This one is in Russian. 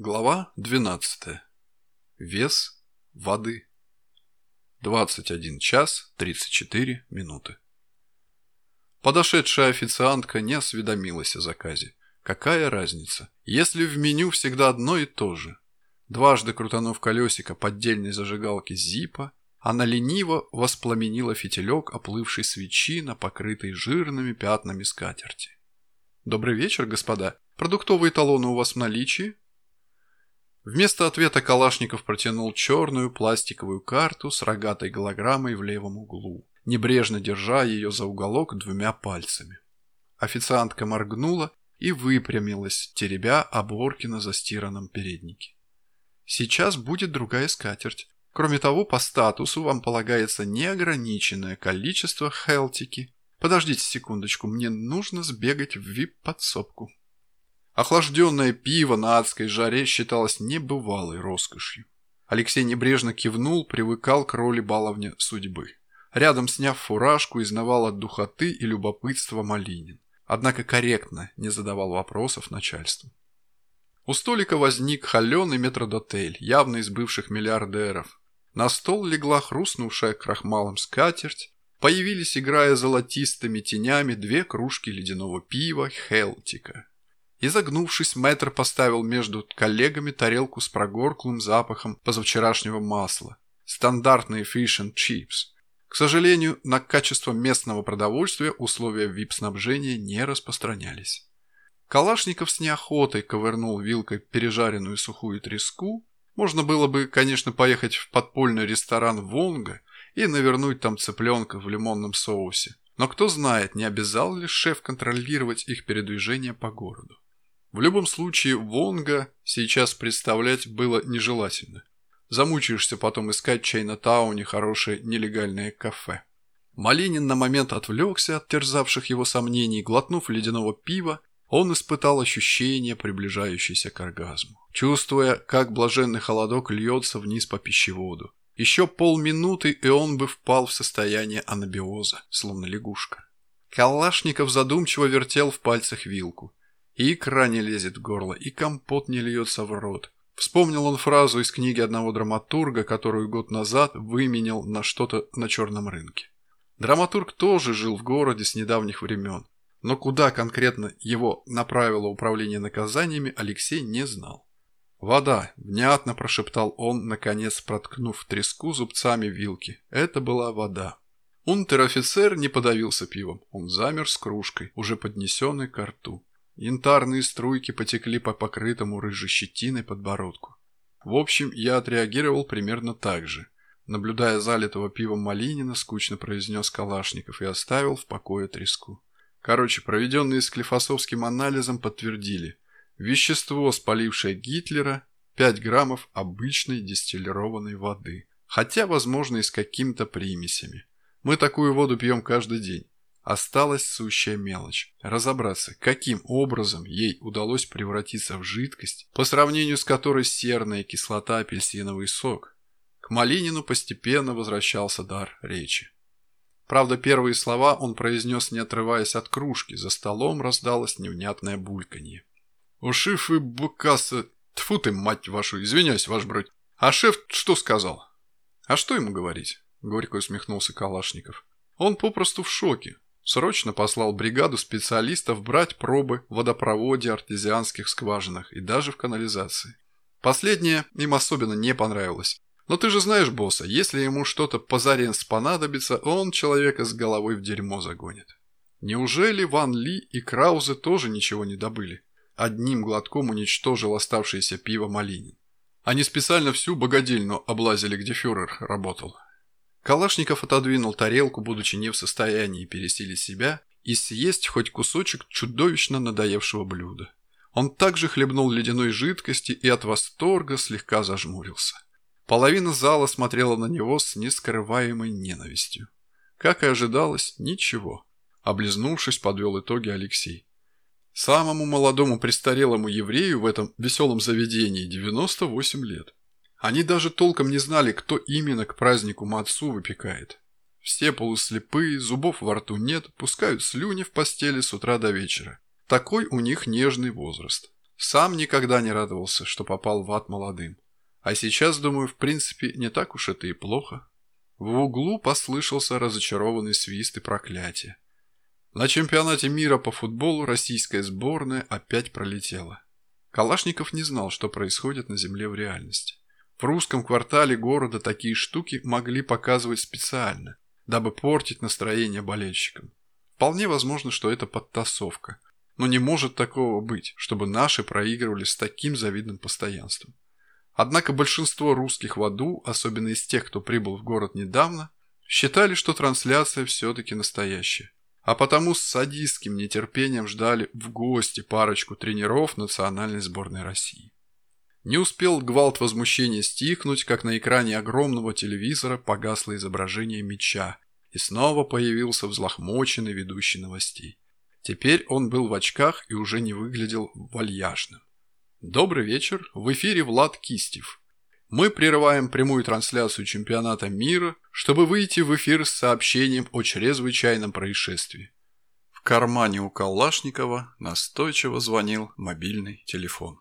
Глава 12. Вес воды. 21 час 34 минуты. Подошедшая официантка не осведомилась о заказе. Какая разница, если в меню всегда одно и то же? Дважды крутанув колесико поддельной зажигалки Зипа, она лениво воспламенила фитилек оплывшей свечи на покрытой жирными пятнами скатерти. «Добрый вечер, господа. Продуктовые талоны у вас в наличии?» Вместо ответа Калашников протянул черную пластиковую карту с рогатой голограммой в левом углу, небрежно держа ее за уголок двумя пальцами. Официантка моргнула и выпрямилась, теребя оборки на застиранном переднике. «Сейчас будет другая скатерть. Кроме того, по статусу вам полагается неограниченное количество хелтики. Подождите секундочку, мне нужно сбегать в вип-подсобку». Охлажденное пиво на адской жаре считалось небывалой роскошью. Алексей небрежно кивнул, привыкал к роли баловня судьбы. Рядом, сняв фуражку, изнавал от духоты и любопытства Малинин. Однако корректно не задавал вопросов начальству. У столика возник холеный метродотель, явно из бывших миллиардеров. На стол легла хрустнувшая крахмалом скатерть, появились, играя золотистыми тенями, две кружки ледяного пива Хелтика. Изогнувшись, мэтр поставил между коллегами тарелку с прогорклым запахом позавчерашнего масла. Стандартные fish and chips. К сожалению, на качество местного продовольствия условия вип-снабжения не распространялись. Калашников с неохотой ковырнул вилкой пережаренную сухую треску. Можно было бы, конечно, поехать в подпольный ресторан Вонга и навернуть там цыпленка в лимонном соусе. Но кто знает, не обязал ли шеф контролировать их передвижение по городу. В любом случае, Вонга сейчас представлять было нежелательно. Замучаешься потом искать в Чайна-тауне хорошее нелегальное кафе. Малинин на момент отвлекся от терзавших его сомнений, глотнув ледяного пива, он испытал ощущение, приближающееся к оргазму. Чувствуя, как блаженный холодок льется вниз по пищеводу. Еще полминуты, и он бы впал в состояние анабиоза, словно лягушка. Калашников задумчиво вертел в пальцах вилку. И икра не лезет в горло, и компот не льется в рот. Вспомнил он фразу из книги одного драматурга, которую год назад выменял на что-то на черном рынке. Драматург тоже жил в городе с недавних времен, но куда конкретно его направило управление наказаниями, Алексей не знал. «Вода!» – внятно прошептал он, наконец проткнув треску зубцами вилки. Это была вода. Унтер-офицер не подавился пивом. Он замер с кружкой, уже поднесенной к рту. Янтарные струйки потекли по покрытому рыжей щетиной подбородку. В общем, я отреагировал примерно так же. Наблюдая залитого пивом Малинина, скучно произнес Калашников и оставил в покое треску. Короче, проведенные склифосовским анализом подтвердили. Вещество, спалившее Гитлера, 5 граммов обычной дистиллированной воды. Хотя, возможно, и с какими-то примесями. Мы такую воду пьем каждый день. Осталась сущая мелочь – разобраться, каким образом ей удалось превратиться в жидкость, по сравнению с которой серная кислота апельсиновый сок. К Малинину постепенно возвращался дар речи. Правда, первые слова он произнес, не отрываясь от кружки, за столом раздалось невнятное бульканье. «У шиф и букаса... Тьфу ты, мать вашу, извиняюсь, ваш бродь. А шеф что сказал?» «А что ему говорить?» – горько усмехнулся Калашников. «Он попросту в шоке. Срочно послал бригаду специалистов брать пробы в водопроводе, артезианских скважинах и даже в канализации. Последнее им особенно не понравилось. Но ты же знаешь босса, если ему что-то позаренс понадобится, он человека с головой в дерьмо загонит. Неужели Ван Ли и Краузе тоже ничего не добыли? Одним глотком уничтожил оставшееся пиво Малинин. Они специально всю богадельну облазили, где фюрер работал. Калашников отодвинул тарелку, будучи не в состоянии пересилить себя и съесть хоть кусочек чудовищно надоевшего блюда. Он также хлебнул ледяной жидкости и от восторга слегка зажмурился. Половина зала смотрела на него с нескрываемой ненавистью. Как и ожидалось, ничего. Облизнувшись, подвел итоги Алексей. Самому молодому престарелому еврею в этом веселом заведении 98 лет. Они даже толком не знали, кто именно к празднику Мацу выпекает. Все полуслепые, зубов во рту нет, пускают слюни в постели с утра до вечера. Такой у них нежный возраст. Сам никогда не радовался, что попал в ад молодым. А сейчас, думаю, в принципе, не так уж это и плохо. В углу послышался разочарованный свист и проклятие. На чемпионате мира по футболу российская сборная опять пролетела. Калашников не знал, что происходит на земле в реальности. В русском квартале города такие штуки могли показывать специально, дабы портить настроение болельщикам. Вполне возможно, что это подтасовка. Но не может такого быть, чтобы наши проигрывали с таким завидным постоянством. Однако большинство русских в аду, особенно из тех, кто прибыл в город недавно, считали, что трансляция все-таки настоящая. А потому с садистским нетерпением ждали в гости парочку тренеров национальной сборной России. Не успел гвалт возмущения стихнуть, как на экране огромного телевизора погасло изображение меча, и снова появился взлохмоченный ведущий новостей. Теперь он был в очках и уже не выглядел вальяжным. Добрый вечер, в эфире Влад Кистев. Мы прерываем прямую трансляцию чемпионата мира, чтобы выйти в эфир с сообщением о чрезвычайном происшествии. В кармане у Калашникова настойчиво звонил мобильный телефон.